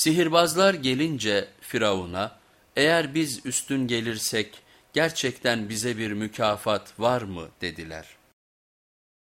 Sihirbazlar gelince Firavun'a eğer biz üstün gelirsek gerçekten bize bir mükafat var mı dediler.